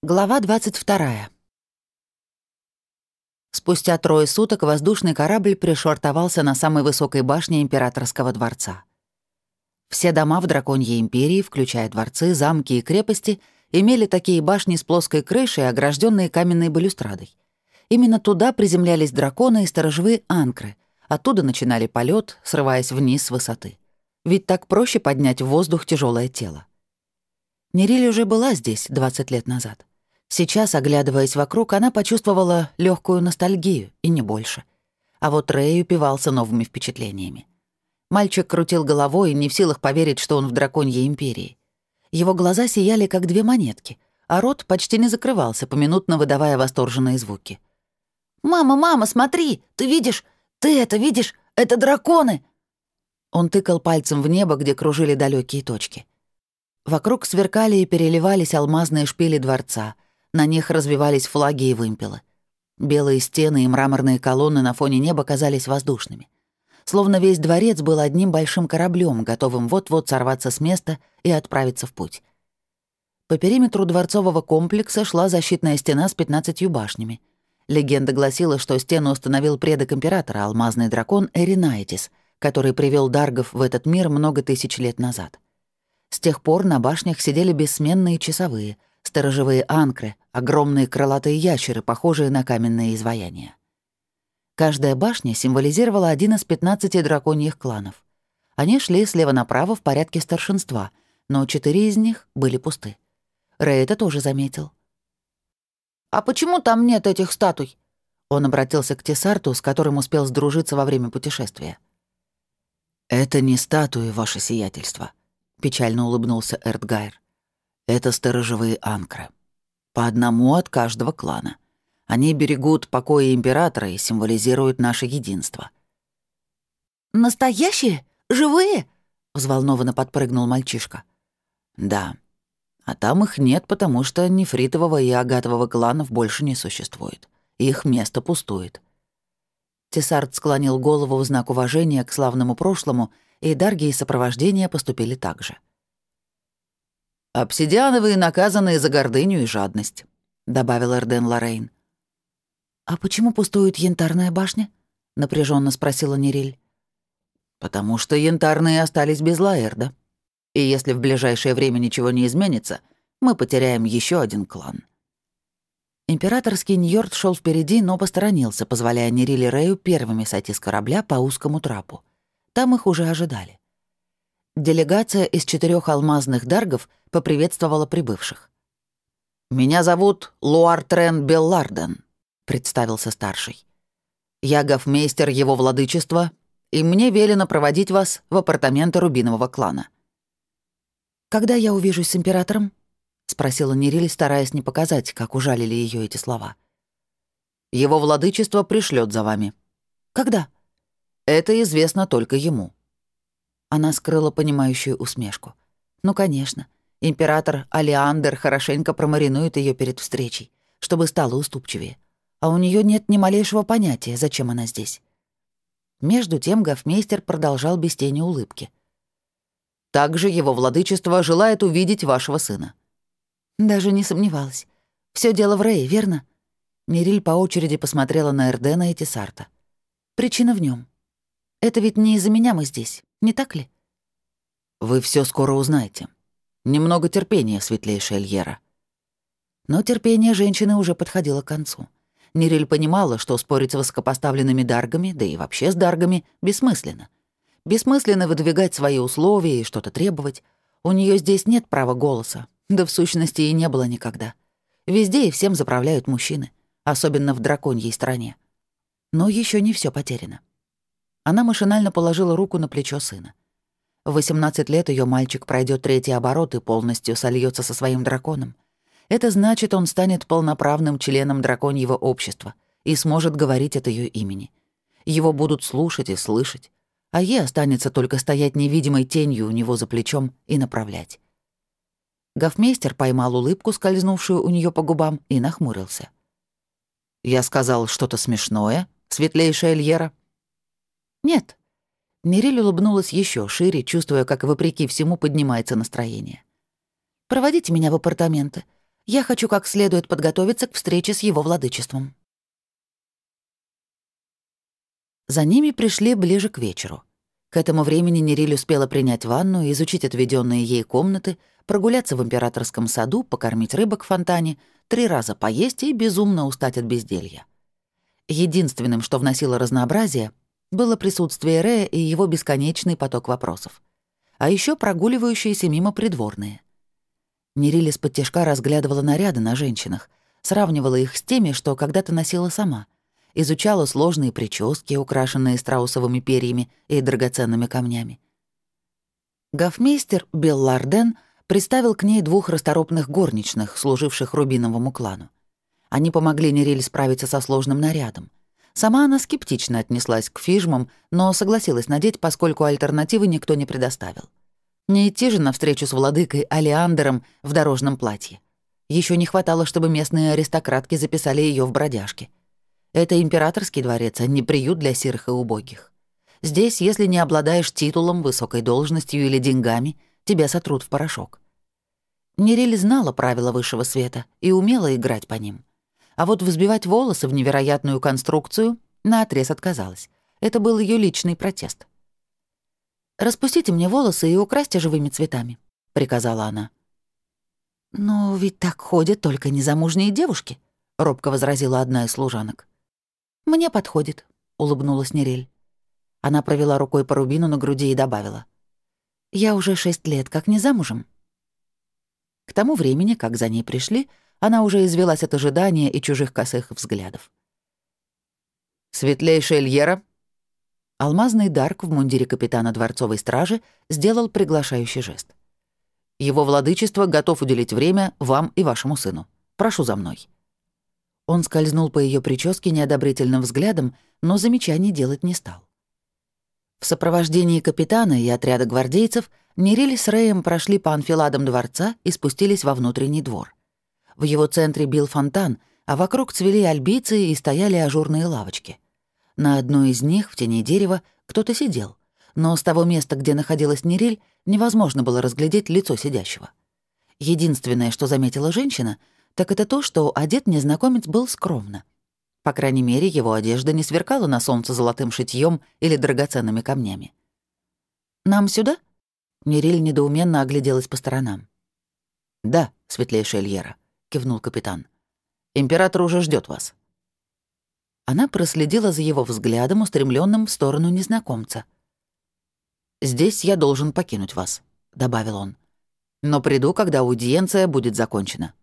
Глава 22. Спустя трое суток воздушный корабль пришвартовался на самой высокой башне императорского дворца. Все дома в Драконьей империи, включая дворцы, замки и крепости, имели такие башни с плоской крышей, огражденные каменной балюстрадой. Именно туда приземлялись драконы и сторожевые анкры. Оттуда начинали полет, срываясь вниз с высоты. Ведь так проще поднять в воздух тяжелое тело. Нериль уже была здесь 20 лет назад. Сейчас, оглядываясь вокруг, она почувствовала легкую ностальгию, и не больше. А вот Рэй упивался новыми впечатлениями. Мальчик крутил головой, не в силах поверить, что он в драконьей империи. Его глаза сияли, как две монетки, а рот почти не закрывался, поминутно выдавая восторженные звуки. «Мама, мама, смотри! Ты видишь? Ты это видишь? Это драконы!» Он тыкал пальцем в небо, где кружили далекие точки. Вокруг сверкали и переливались алмазные шпили дворца. На них развивались флаги и вымпелы. Белые стены и мраморные колонны на фоне неба казались воздушными. Словно весь дворец был одним большим кораблем, готовым вот-вот сорваться с места и отправиться в путь. По периметру дворцового комплекса шла защитная стена с пятнадцатью башнями. Легенда гласила, что стену установил предок императора, алмазный дракон Эринайтис, который привел Даргов в этот мир много тысяч лет назад. С тех пор на башнях сидели бессменные часовые, сторожевые анкры, огромные крылатые ящеры, похожие на каменные изваяния. Каждая башня символизировала один из 15 драконьих кланов. Они шли слева направо в порядке старшинства, но четыре из них были пусты. Рэй это тоже заметил. «А почему там нет этих статуй?» Он обратился к Тесарту, с которым успел сдружиться во время путешествия. «Это не статуи, ваше сиятельство», — печально улыбнулся Эртгайр. «Это сторожевые анкры. По одному от каждого клана. Они берегут покоя императора и символизируют наше единство». «Настоящие? Живые?» — взволнованно подпрыгнул мальчишка. «Да. А там их нет, потому что нефритового и агатового кланов больше не существует. Их место пустует». Тесард склонил голову в знак уважения к славному прошлому — и Дарги и сопровождение поступили так же. «Обсидиановые наказанные за гордыню и жадность», — добавил Эрден Лорейн. «А почему пустует янтарная башня?» — напряженно спросила Нериль. «Потому что янтарные остались без Лаэрда. И если в ближайшее время ничего не изменится, мы потеряем еще один клан». Императорский Ньорд шел впереди, но посторонился, позволяя Нериле Рэю первыми сойти с корабля по узкому трапу. Там их уже ожидали. Делегация из четырех алмазных даргов поприветствовала прибывших. «Меня зовут Луар Трен Белларден», — представился старший. «Я гофмейстер его владычества, и мне велено проводить вас в апартаменты Рубинового клана». «Когда я увижусь с императором?» — спросила Нериль, стараясь не показать, как ужалили ее эти слова. «Его владычество пришлет за вами». «Когда?» Это известно только ему». Она скрыла понимающую усмешку. «Ну, конечно. Император Алиандр хорошенько промаринует ее перед встречей, чтобы стала уступчивее. А у нее нет ни малейшего понятия, зачем она здесь». Между тем гофмейстер продолжал без тени улыбки. «Также его владычество желает увидеть вашего сына». Даже не сомневалась. Все дело в Рее, верно?» Мириль по очереди посмотрела на Эрдена и Тесарта. «Причина в нем. Это ведь не из-за меня мы здесь, не так ли?» «Вы все скоро узнаете. Немного терпения, светлейшая Эльера». Но терпение женщины уже подходило к концу. Нериль понимала, что спорить с высокопоставленными даргами, да и вообще с даргами, бессмысленно. Бессмысленно выдвигать свои условия и что-то требовать. У нее здесь нет права голоса, да в сущности и не было никогда. Везде и всем заправляют мужчины, особенно в драконьей стране. Но еще не все потеряно. Она машинально положила руку на плечо сына. В 18 лет ее мальчик пройдет третий оборот и полностью сольется со своим драконом. Это значит, он станет полноправным членом драконьего общества и сможет говорить от ее имени. Его будут слушать и слышать, а ей останется только стоять невидимой тенью у него за плечом и направлять. Гофмейстер поймал улыбку, скользнувшую у нее по губам, и нахмурился. «Я сказал что-то смешное, светлейшая Эльера?» «Нет». Мириль улыбнулась еще шире, чувствуя, как вопреки всему поднимается настроение. «Проводите меня в апартаменты. Я хочу как следует подготовиться к встрече с его владычеством». За ними пришли ближе к вечеру. К этому времени Нериль успела принять ванну, изучить отведенные ей комнаты, прогуляться в императорском саду, покормить рыбок в фонтане, три раза поесть и безумно устать от безделья. Единственным, что вносило разнообразие, было присутствие Рея и его бесконечный поток вопросов. А еще прогуливающиеся мимо придворные. Нериль из-под тяжка разглядывала наряды на женщинах, сравнивала их с теми, что когда-то носила сама, изучала сложные прически, украшенные страусовыми перьями и драгоценными камнями. Гофмейстер Белларден приставил к ней двух расторопных горничных, служивших Рубиновому клану. Они помогли Нериль справиться со сложным нарядом. Сама она скептично отнеслась к фижмам, но согласилась надеть, поскольку альтернативы никто не предоставил. Не идти же навстречу с владыкой Алиандером в дорожном платье. Еще не хватало, чтобы местные аристократки записали ее в бродяжки. Это императорский дворец, а не приют для сирых и убогих. Здесь, если не обладаешь титулом, высокой должностью или деньгами, тебя сотрут в порошок. Нериль знала правила высшего света и умела играть по ним. А вот взбивать волосы в невероятную конструкцию наотрез отказалась. Это был ее личный протест. «Распустите мне волосы и украсьте живыми цветами», — приказала она. «Но ведь так ходят только незамужние девушки», — робко возразила одна из служанок. «Мне подходит», — улыбнулась Нерель. Она провела рукой по рубину на груди и добавила. «Я уже шесть лет как не замужем». К тому времени, как за ней пришли, она уже извелась от ожидания и чужих косых взглядов. «Светлейшая Эльера», Алмазный Дарк в мундире капитана дворцовой стражи сделал приглашающий жест. «Его владычество готов уделить время вам и вашему сыну. Прошу за мной». Он скользнул по ее прическе неодобрительным взглядом, но замечаний делать не стал. В сопровождении капитана и отряда гвардейцев Нериль с Рэем прошли по анфиладам дворца и спустились во внутренний двор. В его центре бил фонтан, а вокруг цвели альбицы и стояли ажурные лавочки — на одной из них, в тени дерева, кто-то сидел, но с того места, где находилась Нериль, невозможно было разглядеть лицо сидящего. Единственное, что заметила женщина, так это то, что одет незнакомец был скромно. По крайней мере, его одежда не сверкала на солнце золотым шитьем или драгоценными камнями. «Нам сюда?» Нериль недоуменно огляделась по сторонам. «Да, светлейшая Эльера», — кивнул капитан. «Император уже ждет вас». Она проследила за его взглядом, устремленным в сторону незнакомца. «Здесь я должен покинуть вас», — добавил он. «Но приду, когда аудиенция будет закончена».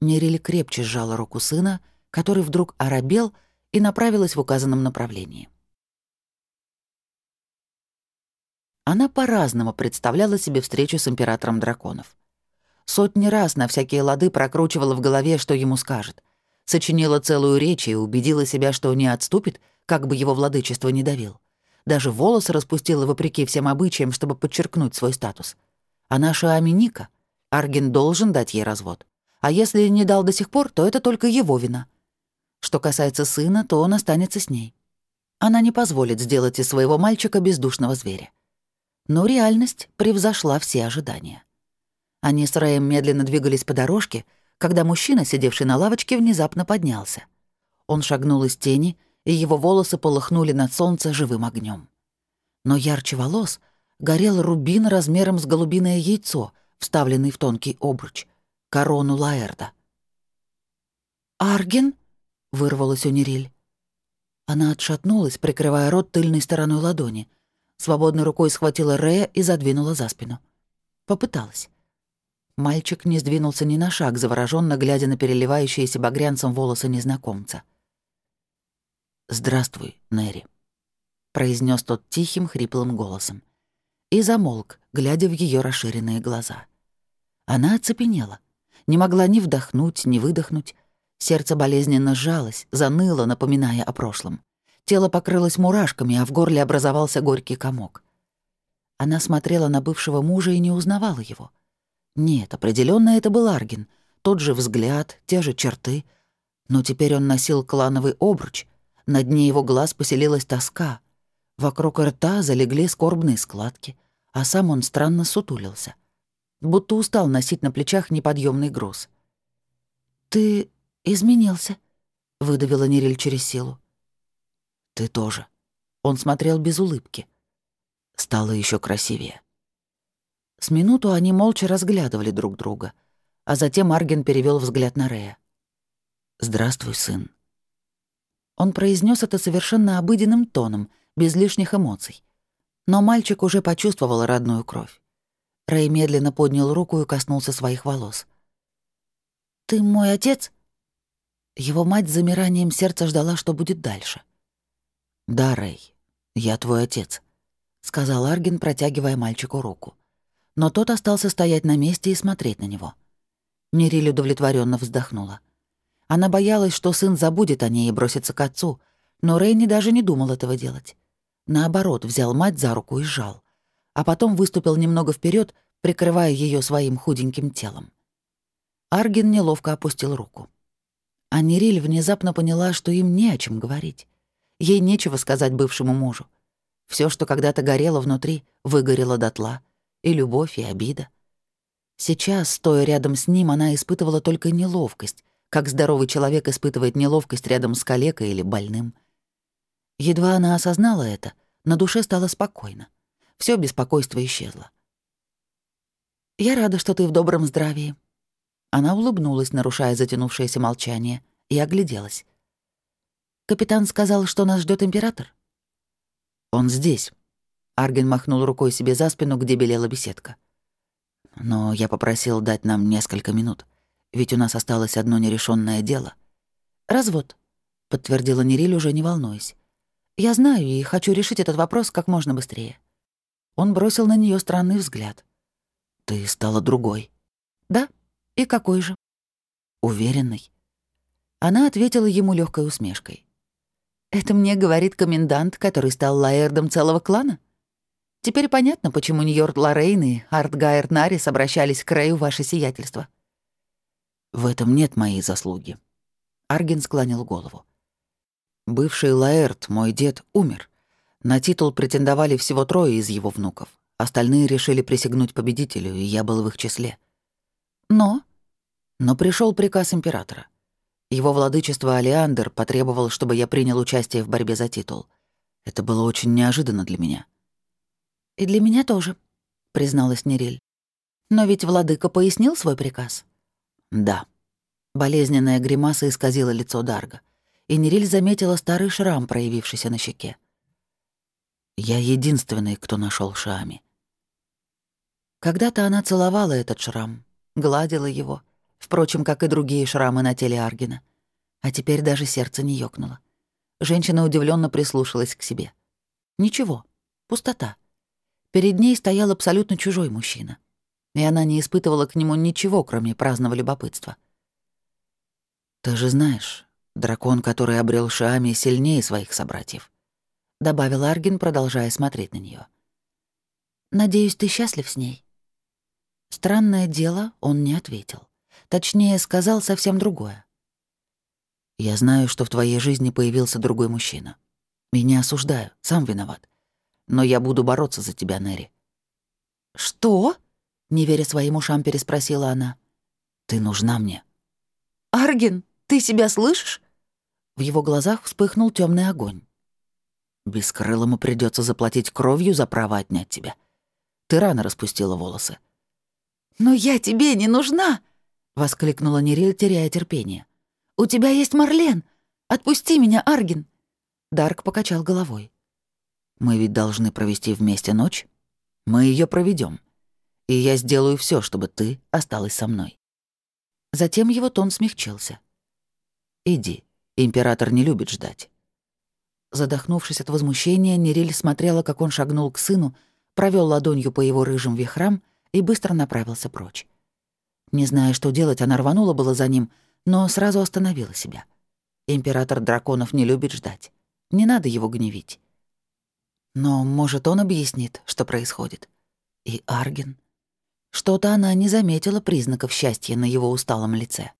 Нерили крепче сжала руку сына, который вдруг оробел и направилась в указанном направлении. Она по-разному представляла себе встречу с императором драконов. Сотни раз на всякие лады прокручивала в голове, что ему скажет — Сочинила целую речь и убедила себя, что не отступит, как бы его владычество не давил. Даже волосы распустила вопреки всем обычаям, чтобы подчеркнуть свой статус. А наша Аминика, Арген должен дать ей развод. А если не дал до сих пор, то это только его вина. Что касается сына, то он останется с ней. Она не позволит сделать из своего мальчика бездушного зверя. Но реальность превзошла все ожидания. Они с Рэем медленно двигались по дорожке — когда мужчина, сидевший на лавочке, внезапно поднялся. Он шагнул из тени, и его волосы полыхнули над солнце живым огнем. Но ярче волос горел рубин размером с голубиное яйцо, вставленный в тонкий обруч, корону Лаэрда. «Арген?» — вырвалась у Нериль. Она отшатнулась, прикрывая рот тыльной стороной ладони. Свободной рукой схватила Рея и задвинула за спину. Попыталась. Мальчик не сдвинулся ни на шаг, завороженно глядя на переливающиеся багрянцем волосы незнакомца. «Здравствуй, Нэри», — произнес тот тихим, хриплым голосом. И замолк, глядя в ее расширенные глаза. Она оцепенела. Не могла ни вдохнуть, ни выдохнуть. Сердце болезненно сжалось, заныло, напоминая о прошлом. Тело покрылось мурашками, а в горле образовался горький комок. Она смотрела на бывшего мужа и не узнавала его — нет, определенно это был Аргин. Тот же взгляд, те же черты. Но теперь он носил клановый обруч. На дне его глаз поселилась тоска. Вокруг рта залегли скорбные складки, а сам он странно сутулился. Будто устал носить на плечах неподъемный груз. «Ты изменился», — выдавила Нериль через силу. «Ты тоже». Он смотрел без улыбки. Стало еще красивее. С минуту они молча разглядывали друг друга, а затем Арген перевел взгляд на Рея. «Здравствуй, сын». Он произнес это совершенно обыденным тоном, без лишних эмоций. Но мальчик уже почувствовал родную кровь. Рэй медленно поднял руку и коснулся своих волос. «Ты мой отец?» Его мать с замиранием сердца ждала, что будет дальше. «Да, Рэй, я твой отец», — сказал Арген, протягивая мальчику руку. Но тот остался стоять на месте и смотреть на него. Нериль удовлетворенно вздохнула. Она боялась, что сын забудет о ней и бросится к отцу, но Рейни даже не думал этого делать. Наоборот, взял мать за руку и сжал, а потом выступил немного вперед, прикрывая ее своим худеньким телом. Арген неловко опустил руку. А Нериль внезапно поняла, что им не о чем говорить. Ей нечего сказать бывшему мужу. Все, что когда-то горело внутри, выгорело дотла. И любовь, и обида. Сейчас, стоя рядом с ним, она испытывала только неловкость, как здоровый человек испытывает неловкость рядом с калекой или больным. Едва она осознала это, на душе стало спокойно. Все беспокойство исчезло. «Я рада, что ты в добром здравии». Она улыбнулась, нарушая затянувшееся молчание, и огляделась. «Капитан сказал, что нас ждет император?» «Он здесь». Арген махнул рукой себе за спину, где белела беседка. «Но я попросил дать нам несколько минут, ведь у нас осталось одно нерешенное дело». «Развод», — подтвердила Нериль, уже не волнуясь. «Я знаю и хочу решить этот вопрос как можно быстрее». Он бросил на нее странный взгляд. Ты стала другой. Да? И какой же? Уверенной. Она ответила ему легкой усмешкой. Это мне говорит комендант, который стал лаэрдом целого клана? Теперь понятно, почему Нью-Йорк Лоррейн и Артгайр Нарис обращались к Рэю ваше сиятельство. В этом нет моей заслуги. Арген склонил голову. Бывший Лаэрт, мой дед, умер. На титул претендовали всего трое из его внуков. Остальные решили присягнуть победителю, и я был в их числе. Но? Но пришел приказ императора. Его владычество Алиандр потребовал, чтобы я принял участие в борьбе за титул. Это было очень неожиданно для меня. «И для меня тоже», — призналась Нериль. «Но ведь владыка пояснил свой приказ?» «Да». Болезненная гримаса исказила лицо Дарга, и Нериль заметила старый шрам, проявившийся на щеке. «Я единственный, кто нашел Шами. Когда-то она целовала этот шрам, гладила его, впрочем, как и другие шрамы на теле Аргина. А теперь даже сердце не ёкнуло. Женщина удивленно прислушалась к себе. Ничего, пустота. Перед ней стоял абсолютно чужой мужчина. И она не испытывала к нему ничего, кроме праздного любопытства. «Ты же знаешь, дракон, который обрел Шиами, сильнее своих собратьев», — добавил Аргин, продолжая смотреть на нее. «Надеюсь, ты счастлив с ней?» Странное дело, он не ответил. Точнее, сказал совсем другое. «Я знаю, что в твоей жизни появился другой мужчина. И не осуждаю, сам виноват. Но я буду бороться за тебя, Нэри». «Что?» — не веря своим ушам, переспросила она. «Ты нужна мне». «Арген, ты себя слышишь?» В его глазах вспыхнул темный огонь. «Бескрылому придется заплатить кровью за право отнять тебя. Ты рано распустила волосы. «Но я тебе не нужна!» — воскликнула Нериль, теряя терпение. «У тебя есть Марлен! Отпусти меня, Арген!» Дарк покачал головой. «Мы ведь должны провести вместе ночь. Мы ее проведем, И я сделаю все, чтобы ты осталась со мной». Затем его тон смягчился. «Иди, император не любит ждать». Задохнувшись от возмущения, Нериль смотрела, как он шагнул к сыну, провел ладонью по его рыжим вихрам и быстро направился прочь. Не зная, что делать, она рванула было за ним, но сразу остановила себя. Император драконов не любит ждать. Не надо его гневить. Но, может, он объяснит, что происходит. И Арген. Что-то она не заметила признаков счастья на его усталом лице.